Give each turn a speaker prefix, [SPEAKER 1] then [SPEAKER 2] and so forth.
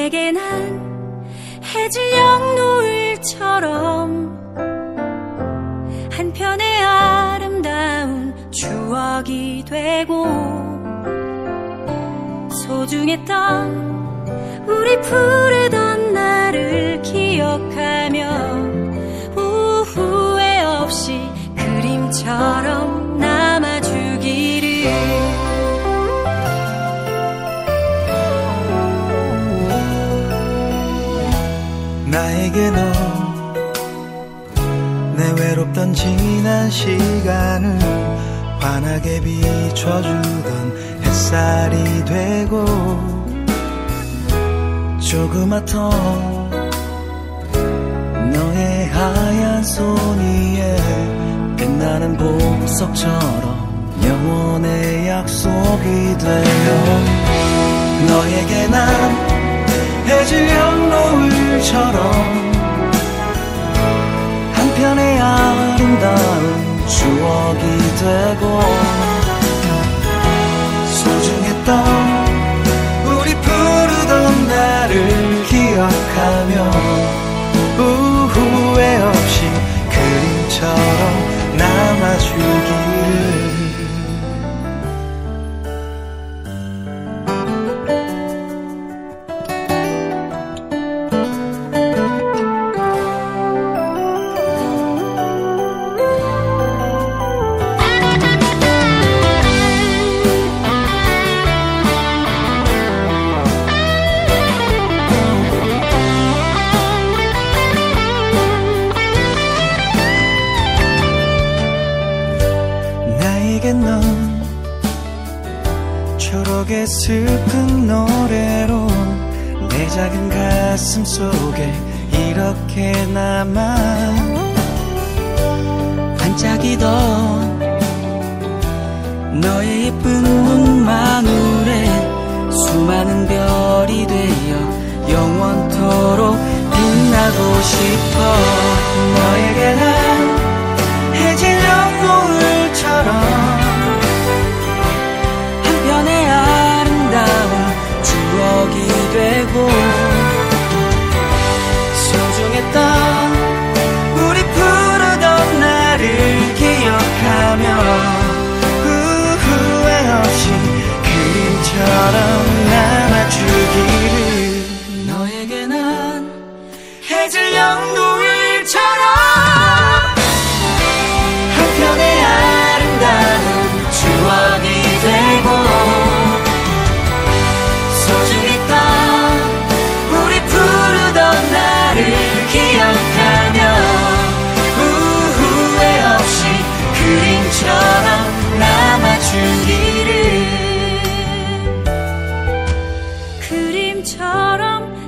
[SPEAKER 1] 내게 난 해질녘 노을처럼 한편의 아름다운 추억이 되고 소중했던 우리 푸르던 나를 기억하며 후회 없이 그림처럼
[SPEAKER 2] 나에게 너. 내 외롭던 지난 시간을 환하게 비춰주던 햇살이 되고 조그맣던 너의 하얀 손 위에 빛나는 보석처럼 영원의 약속이 되어 너에게 난 해질녘 노을처럼 아름다운 추억이 되고 소중했던 초록의 슬픈 노래로 내 작은 가슴 속에 이렇게 남아 반짝이던 너의 예쁜 눈망울에 수많은 별이 되어 영원토록 해질녘 노을처럼 한편의 아름다운 추억이 되고 소중했던 우리 부르던 나를 기억하며 후회 없이 그림처럼 남아주기를. 그림처럼